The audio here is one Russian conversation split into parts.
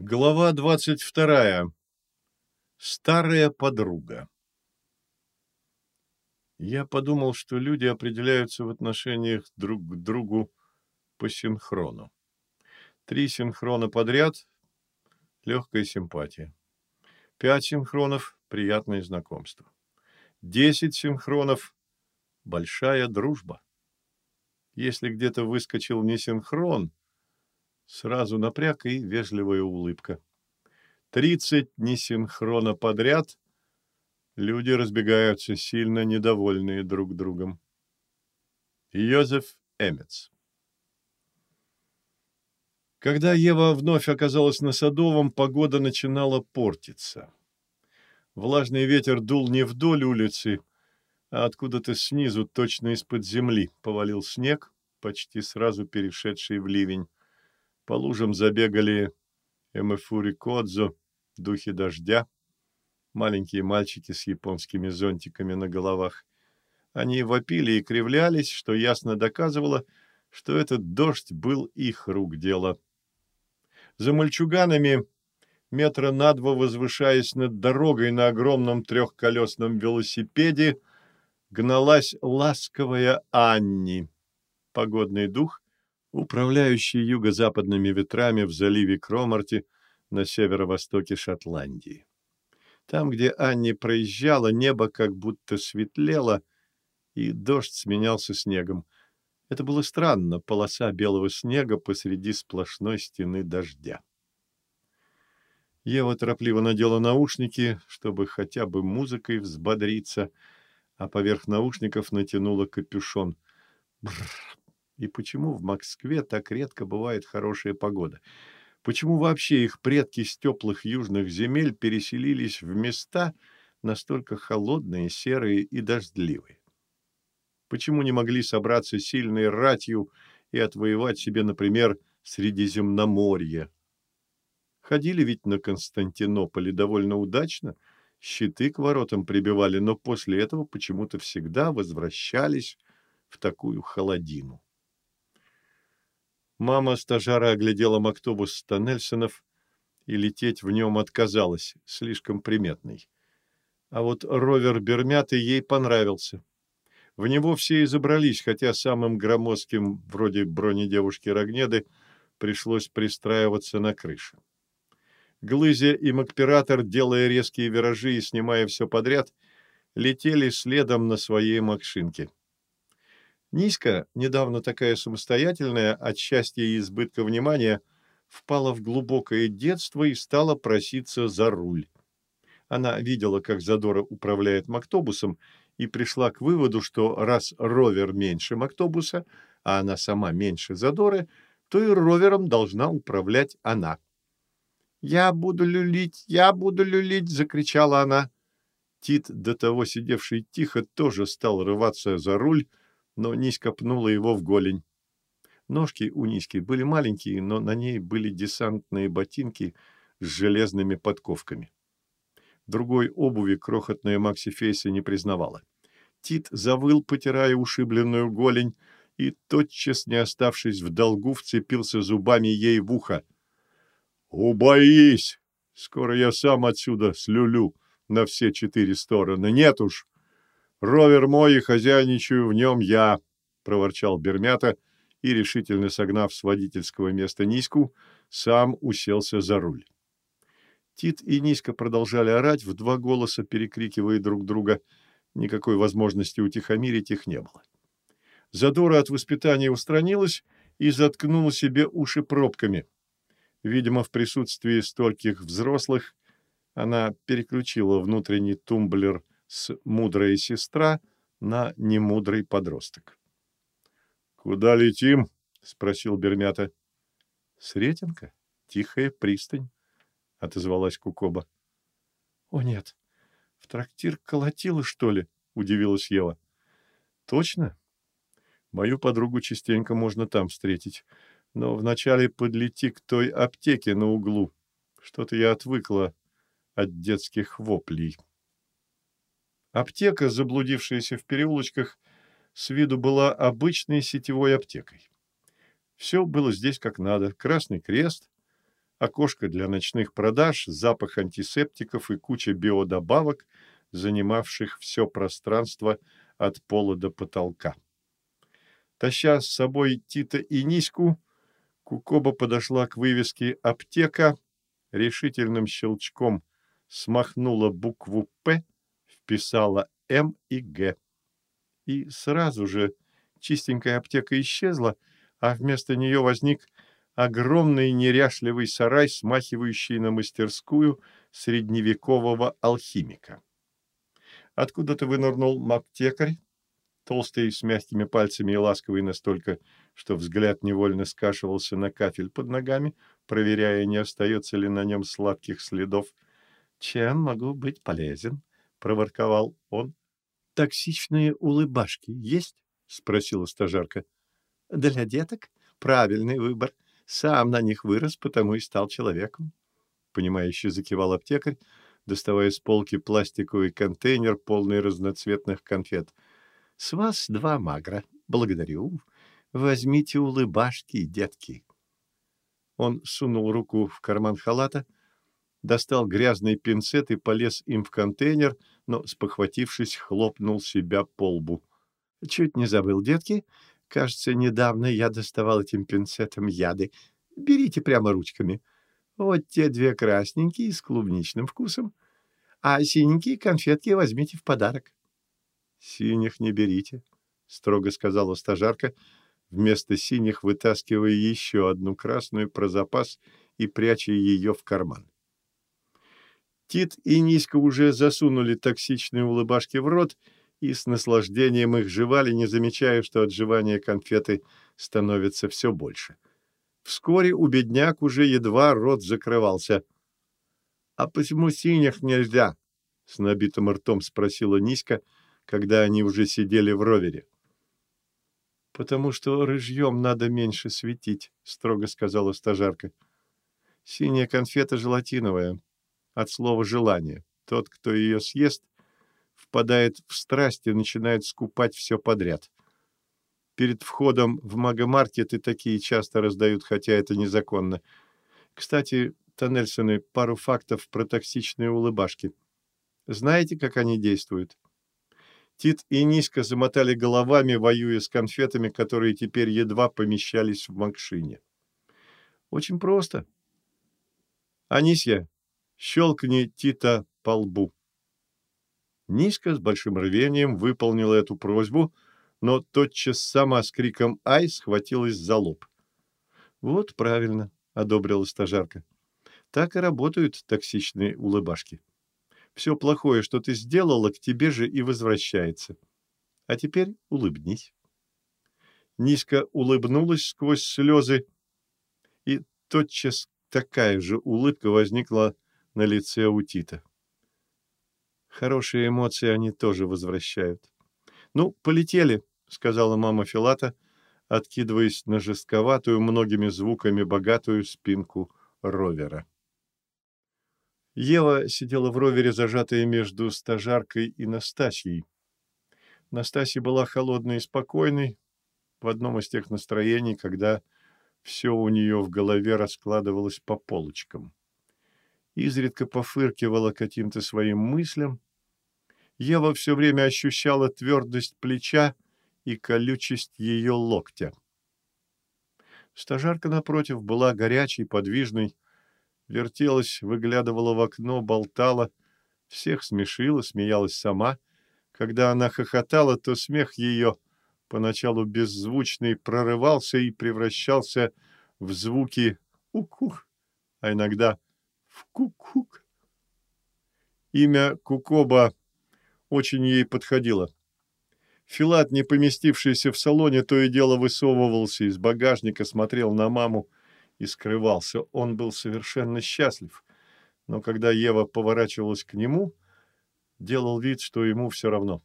Глава двадцать вторая. Старая подруга. Я подумал, что люди определяются в отношениях друг к другу по синхрону. Три синхрона подряд – легкая симпатия. Пять синхронов – приятное знакомство. Десять синхронов – большая дружба. Если где-то выскочил несинхрон – Сразу напряг и вежливая улыбка. Тридцать несинхрона подряд. Люди разбегаются, сильно недовольные друг другом. Йозеф Эмец Когда Ева вновь оказалась на Садовом, погода начинала портиться. Влажный ветер дул не вдоль улицы, а откуда-то снизу, точно из-под земли, повалил снег, почти сразу перешедший в ливень. По лужам забегали Эмэфури Кодзо, духи дождя, маленькие мальчики с японскими зонтиками на головах. Они вопили и кривлялись, что ясно доказывало, что этот дождь был их рук дело. За мальчуганами, метра на два возвышаясь над дорогой на огромном трехколесном велосипеде, гналась ласковая Анни. Погодный дух управляющий юго-западными ветрами в заливе Кромарти на северо-востоке Шотландии. Там, где Анни проезжала, небо как будто светлело, и дождь сменялся снегом. Это было странно, полоса белого снега посреди сплошной стены дождя. Ева торопливо надела наушники, чтобы хотя бы музыкой взбодриться, а поверх наушников натянула капюшон. Бррр, и почему в Москве так редко бывает хорошая погода? Почему вообще их предки с теплых южных земель переселились в места настолько холодные, серые и дождливые? Почему не могли собраться сильной ратью и отвоевать себе, например, Средиземноморье? Ходили ведь на Константинополе довольно удачно, щиты к воротам прибивали, но после этого почему-то всегда возвращались в такую холодину. Мама стажара оглядела мактобус Станельсонов и лететь в нем отказалась, слишком приметный. А вот ровер Бермяты ей понравился. В него все и забрались, хотя самым громоздким, вроде бронедевушки Рогнеды, пришлось пристраиваться на крыше. Глызя и Макператор, делая резкие виражи и снимая все подряд, летели следом на своей макшинке. Низко, недавно такая самостоятельная, от счастья и избытка внимания, впала в глубокое детство и стала проситься за руль. Она видела, как Задора управляет мактобусом, и пришла к выводу, что раз ровер меньше мактобуса, а она сама меньше Задоры, то и ровером должна управлять она. «Я буду люлить, я буду люлить!» — закричала она. Тит, до того сидевший тихо, тоже стал рываться за руль, но Ниська пнула его в голень. Ножки у Ниськи были маленькие, но на ней были десантные ботинки с железными подковками. Другой обуви крохотная Макси Фейса не признавала. Тит завыл, потирая ушибленную голень, и, тотчас не оставшись в долгу, вцепился зубами ей в ухо. «Убоись! Скоро я сам отсюда слюлю на все четыре стороны. Нет уж, Ровер мой и хозяйничаю в нем я, — проворчал Бермята и, решительно согнав с водительского места Низку, сам уселся за руль. Тит и Низка продолжали орать, в два голоса перекрикивая друг друга. Никакой возможности утихомирить их не было. Задора от воспитания устранилась и заткнула себе уши пробками. Видимо, в присутствии стольких взрослых она переключила внутренний тумблер с «мудрая сестра» на «немудрый подросток». «Куда летим?» — спросил Бермята. «Сретенка? Тихая пристань», — отозвалась Кукоба. «О, нет, в трактир колотила, что ли?» — удивилась Ева. «Точно? Мою подругу частенько можно там встретить. Но вначале подлети к той аптеке на углу. Что-то я отвыкла от детских воплей». Аптека, заблудившаяся в переулочках, с виду была обычной сетевой аптекой. Все было здесь как надо. Красный крест, окошко для ночных продаж, запах антисептиков и куча биодобавок, занимавших все пространство от пола до потолка. Таща с собой Тита и Ниську, Кукоба подошла к вывеске «Аптека», решительным щелчком смахнула букву «П», вписала «М» и «Г». И сразу же чистенькая аптека исчезла, а вместо нее возник огромный неряшливый сарай, смахивающий на мастерскую средневекового алхимика. Откуда-то вынырнул аптекарь, толстый, с мягкими пальцами и ласковый настолько, что взгляд невольно скашивался на кафель под ногами, проверяя, не остается ли на нем сладких следов. «Чем могу быть полезен?» — проворковал он. «Токсичные улыбашки есть?» — спросила стажарка. «Для деток? Правильный выбор. Сам на них вырос, потому и стал человеком». Понимающе закивал аптекарь, доставая с полки пластиковый контейнер, полный разноцветных конфет. «С вас два магра. Благодарю. Возьмите улыбашки, детки». Он сунул руку в карман халата, достал грязный пинцет и полез им в контейнер, но, спохватившись, хлопнул себя по лбу. «Чуть не забыл, детки. Кажется, недавно я доставал этим пинцетом яды. Берите прямо ручками. Вот те две красненькие с клубничным вкусом, а синенькие конфетки возьмите в подарок». «Синих не берите», — строго сказала стажарка, — вместо синих вытаскивая еще одну красную про запас и пряча ее в карман. Тит и Ниська уже засунули токсичные улыбашки в рот и с наслаждением их жевали, не замечая, что от жевания конфеты становится все больше. Вскоре у бедняк уже едва рот закрывался. — А почему синих нельзя? — с набитым ртом спросила Ниська, когда они уже сидели в ровере. — «Потому что рыжьем надо меньше светить», — строго сказала стажарка. «Синяя конфета желатиновая, от слова «желание». Тот, кто ее съест, впадает в страсть и начинает скупать все подряд. Перед входом в магомаркеты такие часто раздают, хотя это незаконно. Кстати, Тоннельсоны, пару фактов про токсичные улыбашки. Знаете, как они действуют? Тит и Ниська замотали головами, воюя с конфетами, которые теперь едва помещались в макшине. Очень просто. Анисья, щелкни Тита по лбу. Ниська с большим рвением выполнила эту просьбу, но тотчас сама с криком «Ай!» схватилась за лоб. «Вот правильно», — одобрила стажарка. «Так и работают токсичные улыбашки» все плохое, что ты сделала, к тебе же и возвращается. А теперь улыбнись. Низко улыбнулась сквозь слезы, и тотчас такая же улыбка возникла на лице у Тита. Хорошие эмоции они тоже возвращают. «Ну, полетели», — сказала мама Филата, откидываясь на жестковатую, многими звуками богатую спинку ровера. Ева сидела в ровере, зажатая между стажаркой и Настасьей. Настасья была холодной и спокойной, в одном из тех настроений, когда все у нее в голове раскладывалось по полочкам. Изредка пофыркивала каким-то своим мыслям. Ева все время ощущала твердость плеча и колючесть ее локтя. Стажарка, напротив, была горячей, подвижной, вертелась, выглядывала в окно, болтала, всех смешила, смеялась сама. Когда она хохотала, то смех ее, поначалу беззвучный, прорывался и превращался в звуки «ук-ук», а иногда в «кук-кук». Имя Кукоба очень ей подходило. Филат, не поместившийся в салоне, то и дело высовывался из багажника, смотрел на маму, и скрывался. Он был совершенно счастлив. Но когда Ева поворачивалась к нему, делал вид, что ему все равно.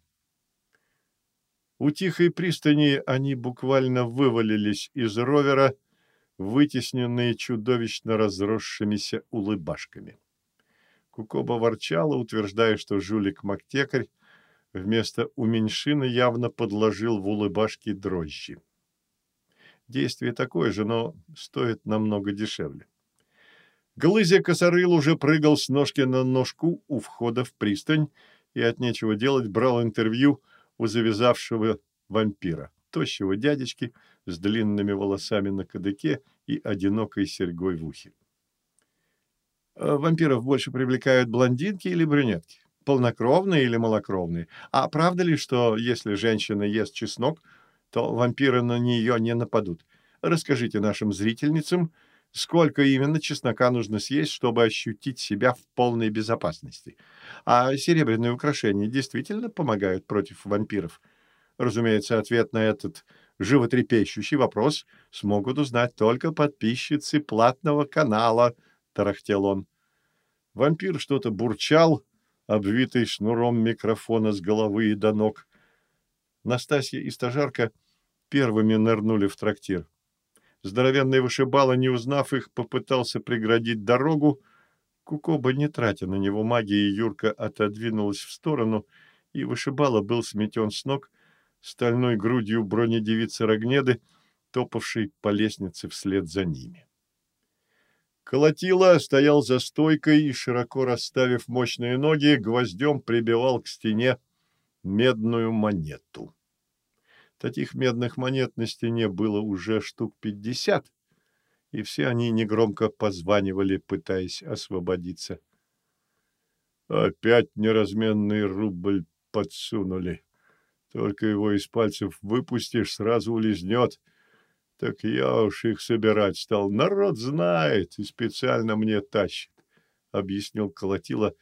У тихой пристани они буквально вывалились из ровера, вытесненные чудовищно разросшимися улыбашками. Кукоба ворчала, утверждая, что жулик-мактекарь вместо уменьшины явно подложил в улыбашки дрожжи. Действие такое же, но стоит намного дешевле. Глызя косорыл уже прыгал с ножки на ножку у входа в пристань и от нечего делать брал интервью у завязавшего вампира, тощего дядечки с длинными волосами на кадыке и одинокой серьгой в ухе. «А «Вампиров больше привлекают блондинки или брюнетки? Полнокровные или малокровные? А правда ли, что если женщина ест чеснок, то вампиры на нее не нападут? Расскажите нашим зрительницам, сколько именно чеснока нужно съесть, чтобы ощутить себя в полной безопасности. А серебряные украшения действительно помогают против вампиров? Разумеется, ответ на этот животрепещущий вопрос смогут узнать только подписчицы платного канала, — тарахтел он. Вампир что-то бурчал, обвитый шнуром микрофона с головы и до ног. Настасья и стажарка первыми нырнули в трактир. Здоровенный вышибала, не узнав их, попытался преградить дорогу. Кукоба, не тратя на него магии, Юрка отодвинулась в сторону, и вышибала был сметен с ног стальной грудью бронедевицы Рогнеды, топавшей по лестнице вслед за ними. Колотила стоял за стойкой и, широко расставив мощные ноги, гвоздем прибивал к стене медную монету. Таких медных монет на стене было уже штук пятьдесят, и все они негромко позванивали, пытаясь освободиться. Опять неразменный рубль подсунули. Только его из пальцев выпустишь, сразу улизнет. Так я уж их собирать стал. Народ знает и специально мне тащит, — объяснил Колотила,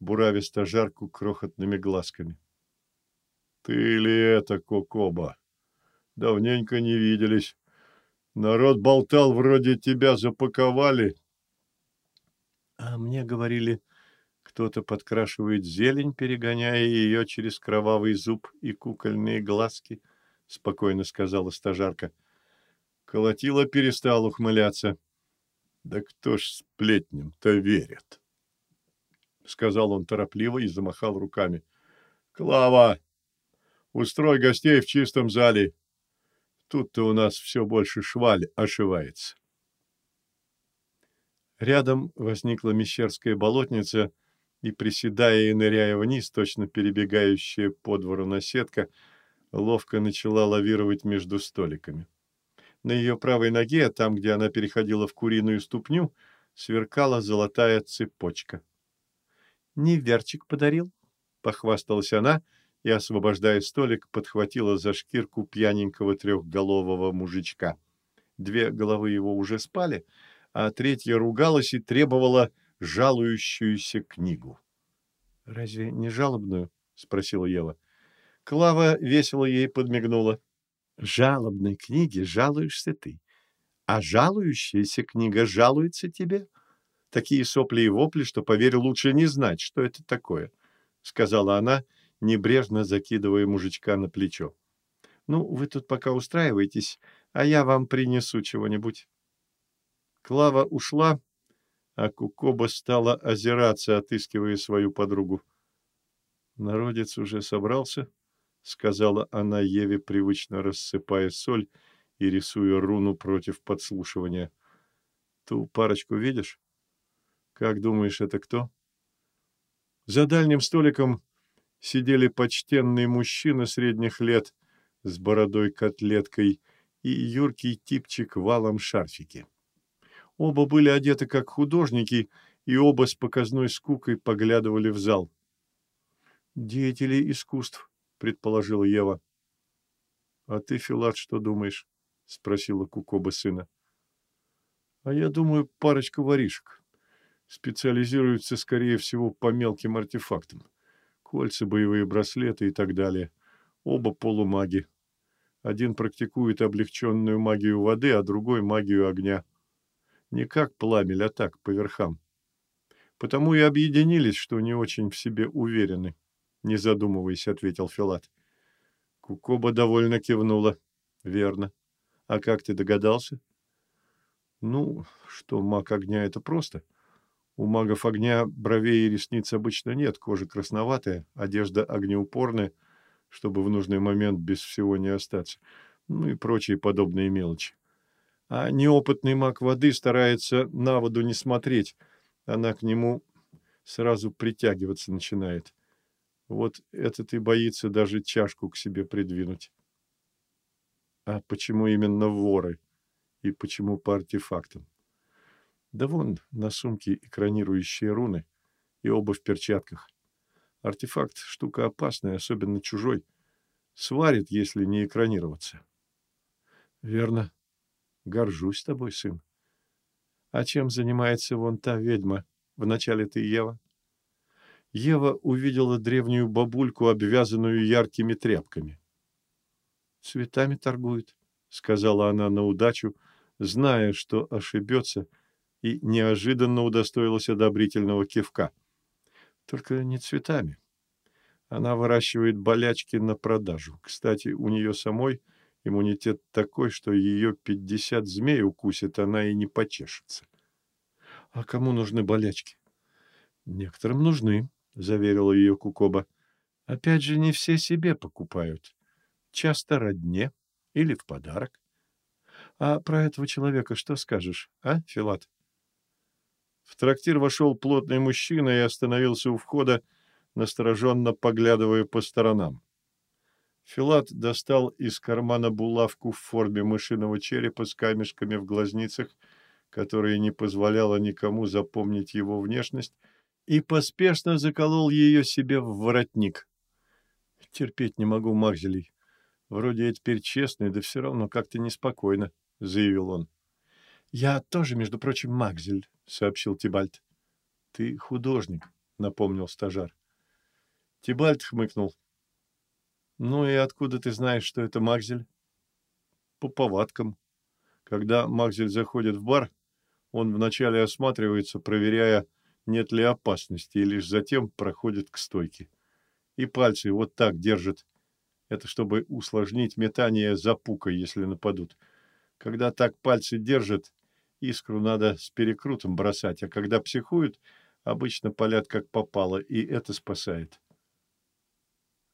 буравя стажарку крохотными глазками. — Ты ли это, Кокоба? Давненько не виделись. Народ болтал, вроде тебя запаковали. А мне говорили, кто-то подкрашивает зелень, перегоняя ее через кровавый зуб и кукольные глазки, — спокойно сказала стажарка. Колотила перестал ухмыляться. — Да кто ж сплетням-то верит? — сказал он торопливо и замахал руками. — Клава, устрой гостей в чистом зале. Тут-то у нас все больше шваль ошивается. Рядом возникла мещерская болотница, и, приседая и ныряя вниз, точно перебегающая по двору наседка, ловко начала лавировать между столиками. На ее правой ноге, там, где она переходила в куриную ступню, сверкала золотая цепочка. «Неверчик подарил», — похвасталась она, — и, освобождая столик, подхватила за шкирку пьяненького трехголового мужичка. Две головы его уже спали, а третья ругалась и требовала жалующуюся книгу. — Разве не жалобную? — спросила Ева. Клава весело ей подмигнула. — Жалобной книге жалуешься ты, а жалующаяся книга жалуется тебе. Такие сопли и вопли, что, поверь, лучше не знать, что это такое, — сказала она, — небрежно закидывая мужичка на плечо. «Ну, вы тут пока устраивайтесь, а я вам принесу чего-нибудь». Клава ушла, а Кукоба стала озираться, отыскивая свою подругу. «Народец уже собрался», — сказала она Еве, привычно рассыпая соль и рисуя руну против подслушивания. «Ту парочку видишь? Как думаешь, это кто?» За дальним столиком сидели почтенный мужчина средних лет с бородой-котлеткой и юркий типчик валом шарфики. Оба были одеты как художники, и оба с показной скукой поглядывали в зал. «Деятели искусств», — предположила Ева. «А ты, Филат, что думаешь?» — спросила Кукоба сына. «А я думаю, парочка воришек. Специализируются, скорее всего, по мелким артефактам кольца, боевые браслеты и так далее. Оба полумаги. Один практикует облегченную магию воды, а другой — магию огня. Не как пламель, а так, по верхам. Потому и объединились, что не очень в себе уверены. Не задумываясь, ответил Филат. Кукоба довольно кивнула. Верно. А как ты догадался? Ну, что маг огня — это просто — у магов огня бровей и ресниц обычно нет, кожа красноватая, одежда огнеупорная, чтобы в нужный момент без всего не остаться, ну и прочие подобные мелочи. А неопытный маг воды старается на воду не смотреть. Она к нему сразу притягиваться начинает. Вот этот и боится даже чашку к себе придвинуть. А почему именно воры? И почему по артефактам? Да вон на сумке экранирующие руны и оба в перчатках. Артефакт – штука опасная, особенно чужой. Сварит, если не экранироваться. Верно. Горжусь тобой, сын. А чем занимается вон та ведьма? Вначале ты Ева? Ева увидела древнюю бабульку, обвязанную яркими тряпками. «Цветами торгует», — сказала она на удачу, зная, что ошибется, и неожиданно удостоилась одобрительного кивка. «Только не цветами. Она выращивает болячки на продажу. Кстати, у нее самой иммунитет такой, что ее пятьдесят змей укусит, она и не почешется». «А кому нужны болячки?» «Некоторым нужны», — заверила ее Кукоба. «Опять же, не все себе покупают. Часто родне или в подарок. А про этого человека что скажешь, а, Филат?» В трактир вошел плотный мужчина и остановился у входа, настороженно поглядывая по сторонам. Филат достал из кармана булавку в форме мышиного черепа с камешками в глазницах, которая не позволяла никому запомнить его внешность, и поспешно заколол ее себе в воротник. «Терпеть не могу Макзелей. Вроде я теперь честный, да все равно как-то неспокойно», — заявил он. «Я тоже, между прочим, Макзель», — сообщил Тибальт. «Ты художник», — напомнил стажар. Тибальт хмыкнул. «Ну и откуда ты знаешь, что это Макзель?» «По повадкам. Когда Макзель заходит в бар, он вначале осматривается, проверяя, нет ли опасности, и лишь затем проходит к стойке. И пальцы вот так держит. Это чтобы усложнить метание запука, если нападут. Когда так пальцы держат, искру надо с перекрутом бросать, а когда психуют, обычно палят как попало, и это спасает.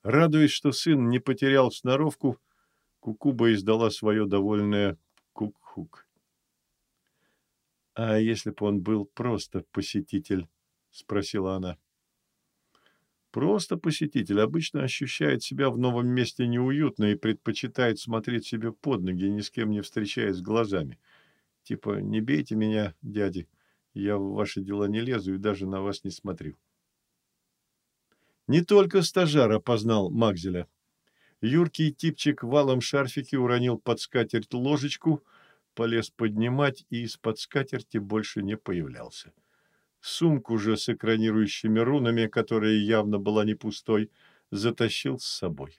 Радуясь, что сын не потерял сноровку, Кукуба издала свое довольное кук-хук. «А если бы он был просто посетитель?» — спросила она. «Просто посетитель обычно ощущает себя в новом месте неуютно и предпочитает смотреть себе под ноги, ни с кем не встречаясь глазами. Типа «не бейте меня, дяди, я в ваши дела не лезу и даже на вас не смотрю». Не только стажар опознал Макзеля. Юркий типчик в алом шарфике уронил под скатерть ложечку — полез поднимать и из-под скатерти больше не появлялся. Сумку же с экранирующими рунами, которая явно была не пустой, затащил с собой.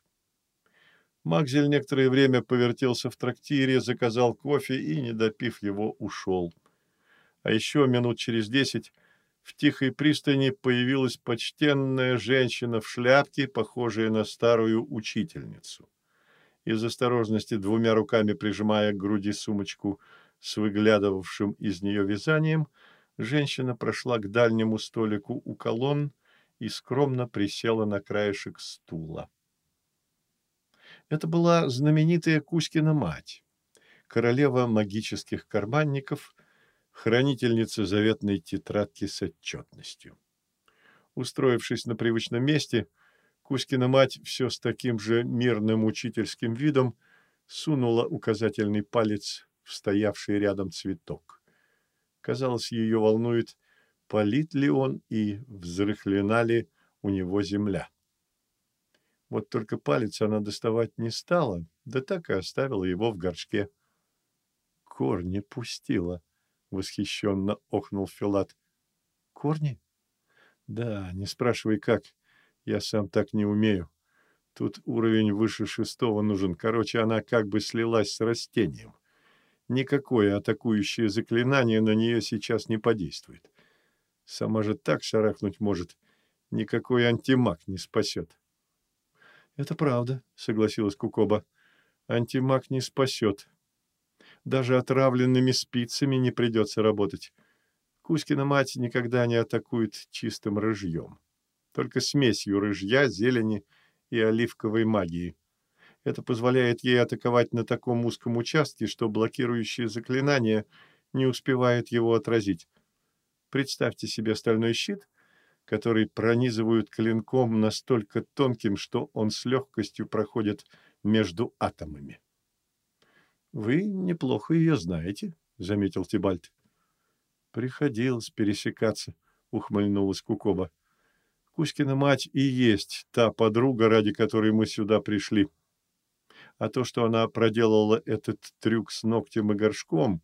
Макзель некоторое время повертелся в трактире, заказал кофе и, не допив его, ушел. А еще минут через десять в тихой пристани появилась почтенная женщина в шляпке, похожая на старую учительницу из осторожности двумя руками прижимая к груди сумочку с выглядывавшим из нее вязанием, женщина прошла к дальнему столику у колонн и скромно присела на краешек стула. Это была знаменитая Кузькина мать, королева магических карманников, хранительница заветной тетрадки с отчетностью. Устроившись на привычном месте, Кузькина мать все с таким же мирным учительским видом сунула указательный палец в стоявший рядом цветок. Казалось, ее волнует, полит ли он и взрыхлена ли у него земля. Вот только палец она доставать не стала, да так и оставила его в горшке. «Корни пустила», — восхищенно охнул Филат. «Корни?» «Да, не спрашивай, как. Я сам так не умею. Тут уровень выше шестого нужен. Короче, она как бы слилась с растением. Никакое атакующее заклинание на нее сейчас не подействует. Сама же так шарахнуть может. Никакой антимаг не спасет. — Это правда, — согласилась Кукоба. — Антимаг не спасет. Даже отравленными спицами не придется работать. Кузькина мать никогда не атакует чистым рыжьем только смесью рыжья, зелени и оливковой магии. Это позволяет ей атаковать на таком узком участке, что блокирующие заклинания не успевают его отразить. Представьте себе стальной щит, который пронизывают клинком настолько тонким, что он с легкостью проходит между атомами. «Вы неплохо ее знаете», — заметил Тибальт. «Приходилось пересекаться», — ухмыльнулась Кукоба. «Кузькина мать и есть та подруга, ради которой мы сюда пришли. А то, что она проделала этот трюк с ногтем и горшком,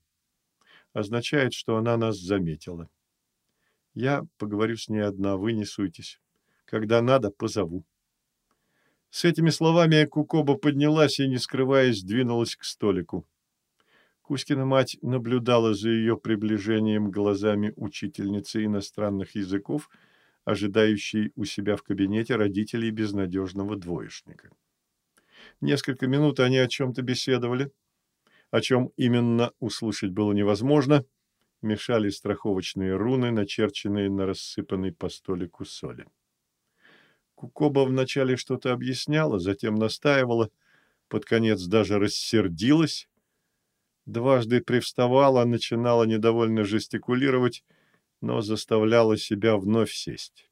означает, что она нас заметила. Я поговорю с ней одна, вы не суйтесь. Когда надо, позову». С этими словами Кукоба поднялась и, не скрываясь, двинулась к столику. Кузькина мать наблюдала за ее приближением глазами учительницы иностранных языков, ожидающей у себя в кабинете родителей безнадежного двоечника. Несколько минут они о чем-то беседовали, о чем именно услышать было невозможно, мешали страховочные руны, начерченные на рассыпанной по столику соли. Кукоба вначале что-то объясняла, затем настаивала, под конец даже рассердилась, дважды привставала, начинала недовольно жестикулировать, но заставляла себя вновь сесть.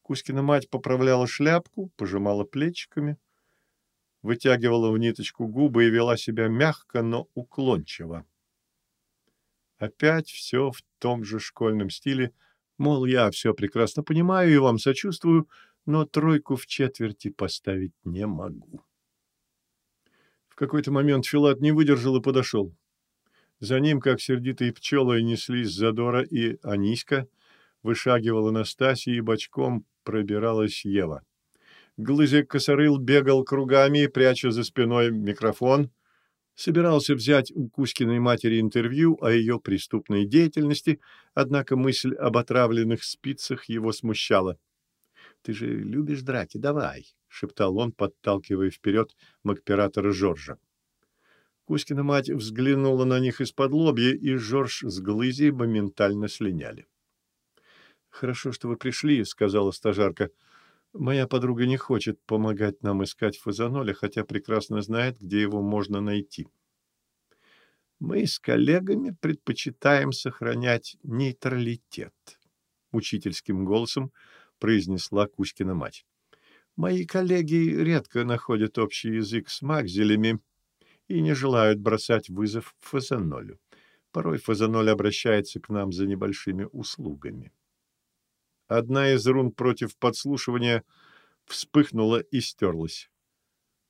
Кузькина мать поправляла шляпку, пожимала плечиками, вытягивала в ниточку губы и вела себя мягко, но уклончиво. Опять все в том же школьном стиле, мол, я все прекрасно понимаю и вам сочувствую, но тройку в четверти поставить не могу. В какой-то момент Филат не выдержал и подошел. За ним, как сердитые пчелы, неслись Задора и Аниська, вышагивала Настасья и бочком пробиралась Ева. Глызик Косорыл бегал кругами, пряча за спиной микрофон, собирался взять у Кузькиной матери интервью о ее преступной деятельности, однако мысль об отравленных спицах его смущала. Ты же любишь драки, давай, — шептал он, подталкивая вперед макператора Жоржа. Кузькина мать взглянула на них из-под лобья, и Жорж с Глызей моментально слиняли. — Хорошо, что вы пришли, — сказала стажарка. — Моя подруга не хочет помогать нам искать фазаноля, хотя прекрасно знает, где его можно найти. Мы с коллегами предпочитаем сохранять нейтралитет. Учительским голосом произнесла Кузькина мать. Мои коллеги редко находят общий язык с Макзелями и не желают бросать вызов Фазанолю. Порой Фазаноль обращается к нам за небольшими услугами. Одна из рун против подслушивания вспыхнула и стерлась.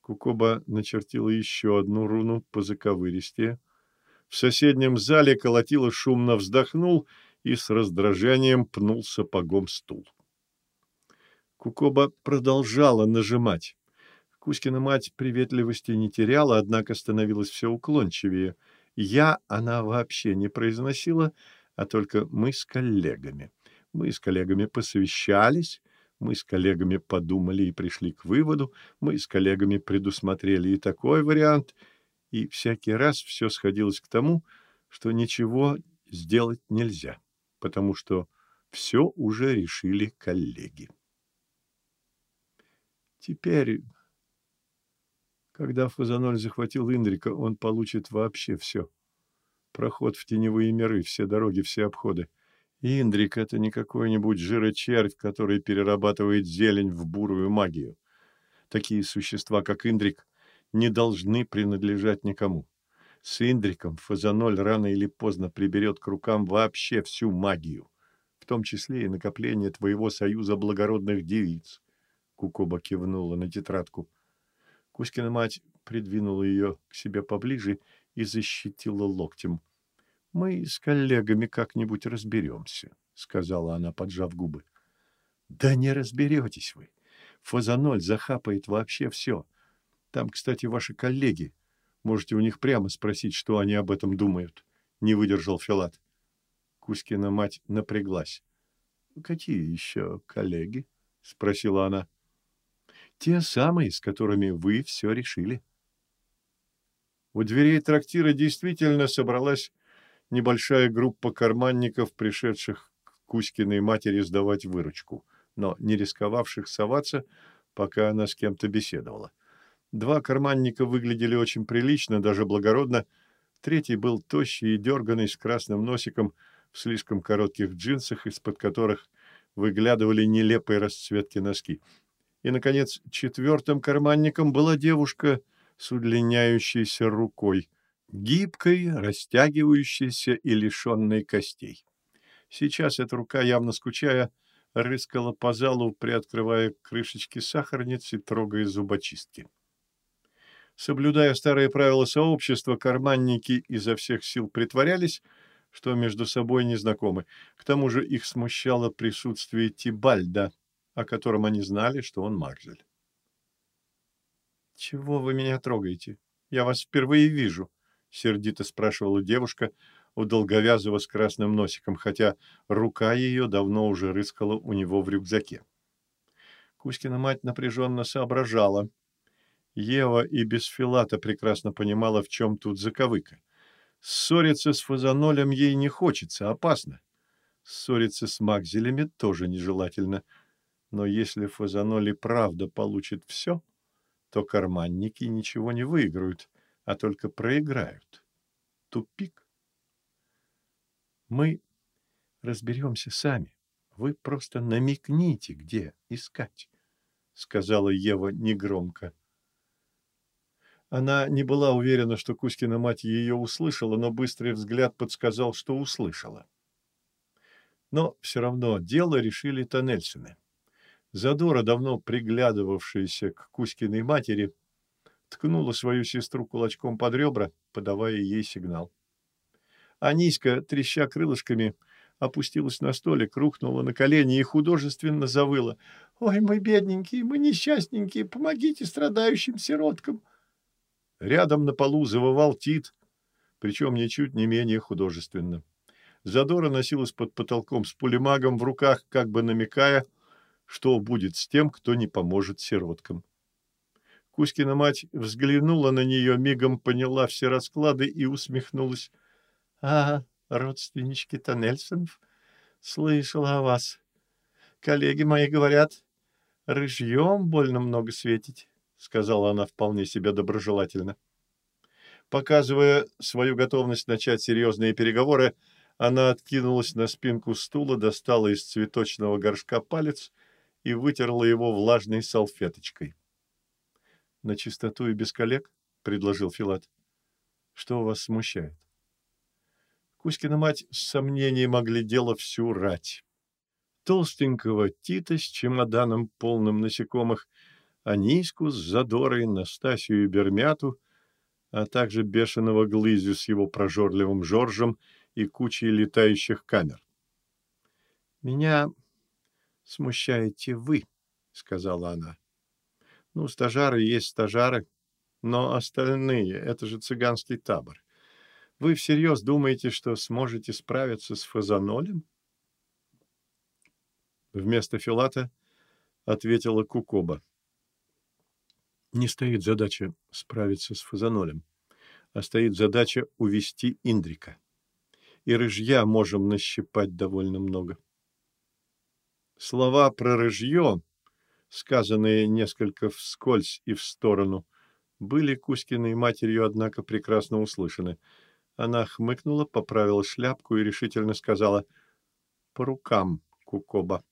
Кукоба начертила еще одну руну по заковыристе. В соседнем зале колотило шумно вздохнул и с раздражением пнул сапогом стул. Кукоба продолжала нажимать. Кузькина мать приветливости не теряла, однако становилась все уклончивее. «Я» она вообще не произносила, а только «мы с коллегами». Мы с коллегами посовещались, мы с коллегами подумали и пришли к выводу, мы с коллегами предусмотрели и такой вариант, и всякий раз все сходилось к тому, что ничего сделать нельзя, потому что все уже решили коллеги. Теперь, когда Фазаноль захватил Индрика, он получит вообще все. Проход в теневые миры, все дороги, все обходы. Индрик — это не какой-нибудь жирочервь, который перерабатывает зелень в бурую магию. Такие существа, как Индрик, не должны принадлежать никому. С Индриком Фазаноль рано или поздно приберет к рукам вообще всю магию, в том числе и накопление твоего союза благородных девиц. Кукоба кивнула на тетрадку. Кузькина мать придвинула ее к себе поближе и защитила локтем. — Мы с коллегами как-нибудь разберемся, — сказала она, поджав губы. — Да не разберетесь вы. Фазаноль захапает вообще все. Там, кстати, ваши коллеги. Можете у них прямо спросить, что они об этом думают. Не выдержал Филат. Кузькина мать напряглась. — Какие еще коллеги? — спросила она. — те самые, с которыми вы все решили. У дверей трактира действительно собралась небольшая группа карманников, пришедших к Кузькиной матери сдавать выручку, но не рисковавших соваться, пока она с кем-то беседовала. Два карманника выглядели очень прилично, даже благородно. Третий был тощий и дерганный, с красным носиком, в слишком коротких джинсах, из-под которых выглядывали нелепые расцветки носки. И, наконец, четвертым карманником была девушка с удлиняющейся рукой, гибкой, растягивающейся и лишенной костей. Сейчас эта рука, явно скучая, рыскала по залу, приоткрывая крышечки сахарницы, трогая зубочистки. Соблюдая старые правила сообщества, карманники изо всех сил притворялись, что между собой не знакомы. К тому же их смущало присутствие Тибальда, о котором они знали, что он Марзель. «Чего вы меня трогаете? Я вас впервые вижу», — сердито спрашивала девушка у долговязого с красным носиком, хотя рука ее давно уже рыскала у него в рюкзаке. Кузькина мать напряженно соображала — Ева и без Филата прекрасно понимала, в чем тут заковыка. Ссориться с фазанолем ей не хочется, опасно. Ссориться с Макзелями тоже нежелательно. Но если фазаноли правда получит все, то карманники ничего не выиграют, а только проиграют. Тупик. Мы разберемся сами. Вы просто намекните, где искать, — сказала Ева негромко. Она не была уверена, что Кузькина мать ее услышала, но быстрый взгляд подсказал, что услышала. Но все равно дело решили Тоннельсоны. Задора, давно приглядывавшаяся к Кузькиной матери, ткнула свою сестру кулачком под ребра, подавая ей сигнал. Аниська, треща крылышками, опустилась на столик, рухнула на колени и художественно завыла. «Ой, мы бедненькие, мы несчастненькие, помогите страдающим сироткам!» Рядом на полу завывал Тит, причем ничуть не менее художественно. Задора носилась под потолком с пулемагом в руках, как бы намекая, что будет с тем, кто не поможет сироткам. Кузькина мать взглянула на нее, мигом поняла все расклады и усмехнулась. — А, родственнички Тоннельсонов, слышала о вас. Коллеги мои говорят, рыжьем больно много светить сказала она вполне себе доброжелательно. Показывая свою готовность начать серьезные переговоры, она откинулась на спинку стула, достала из цветочного горшка палец и вытерла его влажной салфеточкой. — На чистоту и без коллег? — предложил Филат. — Что вас смущает? Кузькина мать с сомнением оглядела всю рать. Толстенького Тита с чемоданом, полным насекомых, Аниську с Задорой, Настасью и Бермяту, а также бешеного Глызю с его прожорливым Жоржем и кучей летающих камер. «Меня смущаете вы», — сказала она. «Ну, стажары есть стажары, но остальные — это же цыганский табор. Вы всерьез думаете, что сможете справиться с фазанолем?» Вместо Филата ответила Кукоба не стоит задача справиться с фазанолем, а стоит задача увести Индрика. И рыжья можем нащипать довольно много. Слова про рыжье, сказанные несколько вскользь и в сторону, были Кузькиной матерью, однако, прекрасно услышаны. Она хмыкнула, поправила шляпку и решительно сказала «По рукам, Кукоба».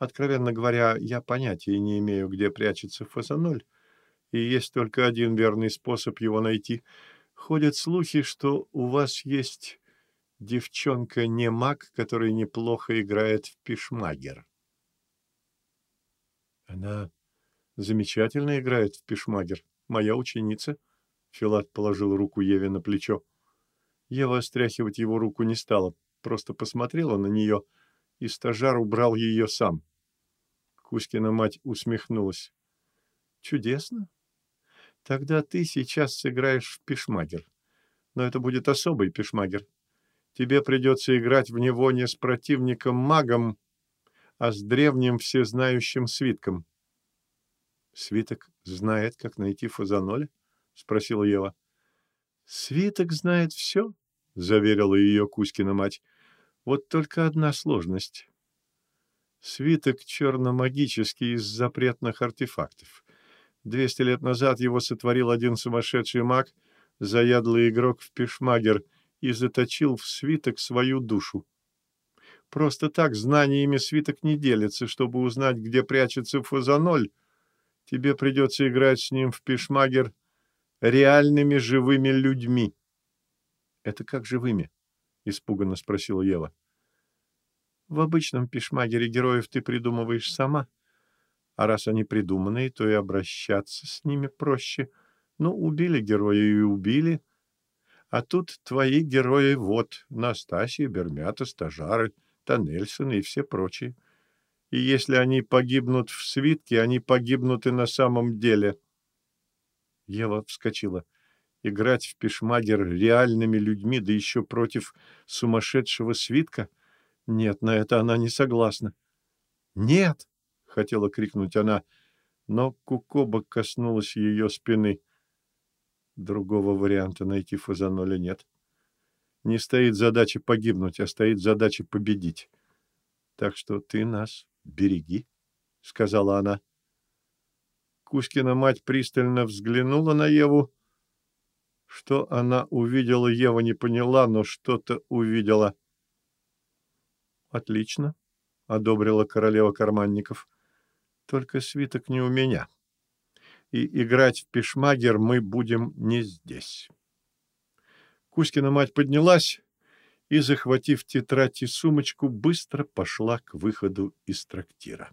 Откровенно говоря, я понятия не имею, где прячется фазаноль, и есть только один верный способ его найти. Ходят слухи, что у вас есть девчонка не маг, который неплохо играет в пишмагер. Она замечательно играет в пишмагер. Моя ученица. Филат положил руку Еве на плечо. Ева стряхивать его руку не стала, просто посмотрела на нее, и стажар убрал ее сам. Кузькина мать усмехнулась. «Чудесно. Тогда ты сейчас сыграешь в пешмагер. Но это будет особый пешмагер. Тебе придется играть в него не с противником-магом, а с древним всезнающим свитком. «Свиток знает, как найти фазаноля?» — спросила Ева. «Свиток знает все», — заверила ее Кузькина мать. «Вот только одна сложность. Свиток черномагический из запретных артефактов. Двести лет назад его сотворил один сумасшедший маг, заядлый игрок в пешмагер, и заточил в свиток свою душу. Просто так знаниями свиток не делится. Чтобы узнать, где прячется фазаноль, тебе придется играть с ним в пешмагер реальными живыми людьми. — Это как живыми? — испуганно спросила Ева. — В обычном пешмагере героев ты придумываешь сама. А раз они придуманные, то и обращаться с ними проще. Ну, убили героя и убили. А тут твои герои вот, Настасья, Бермята, стажары, Тоннельсон и все прочие. И если они погибнут в свитке, они погибнут и на самом деле. Ева вскочила. Играть в пешмагер реальными людьми, да еще против сумасшедшего свитка? Нет, на это она не согласна. «Нет!» — хотела крикнуть она, но Кукоба коснулась ее спины. Другого варианта найти Фазаноля нет. Не стоит задача погибнуть, а стоит задача победить. Так что ты нас береги, — сказала она. Кузькина мать пристально взглянула на Еву, что она увидела, Ева не поняла, но что-то увидела. «Отлично», — одобрила королева карманников. «Только свиток не у меня. И играть в пешмагер мы будем не здесь». Кузькина мать поднялась и, захватив тетрадь и сумочку, быстро пошла к выходу из трактира.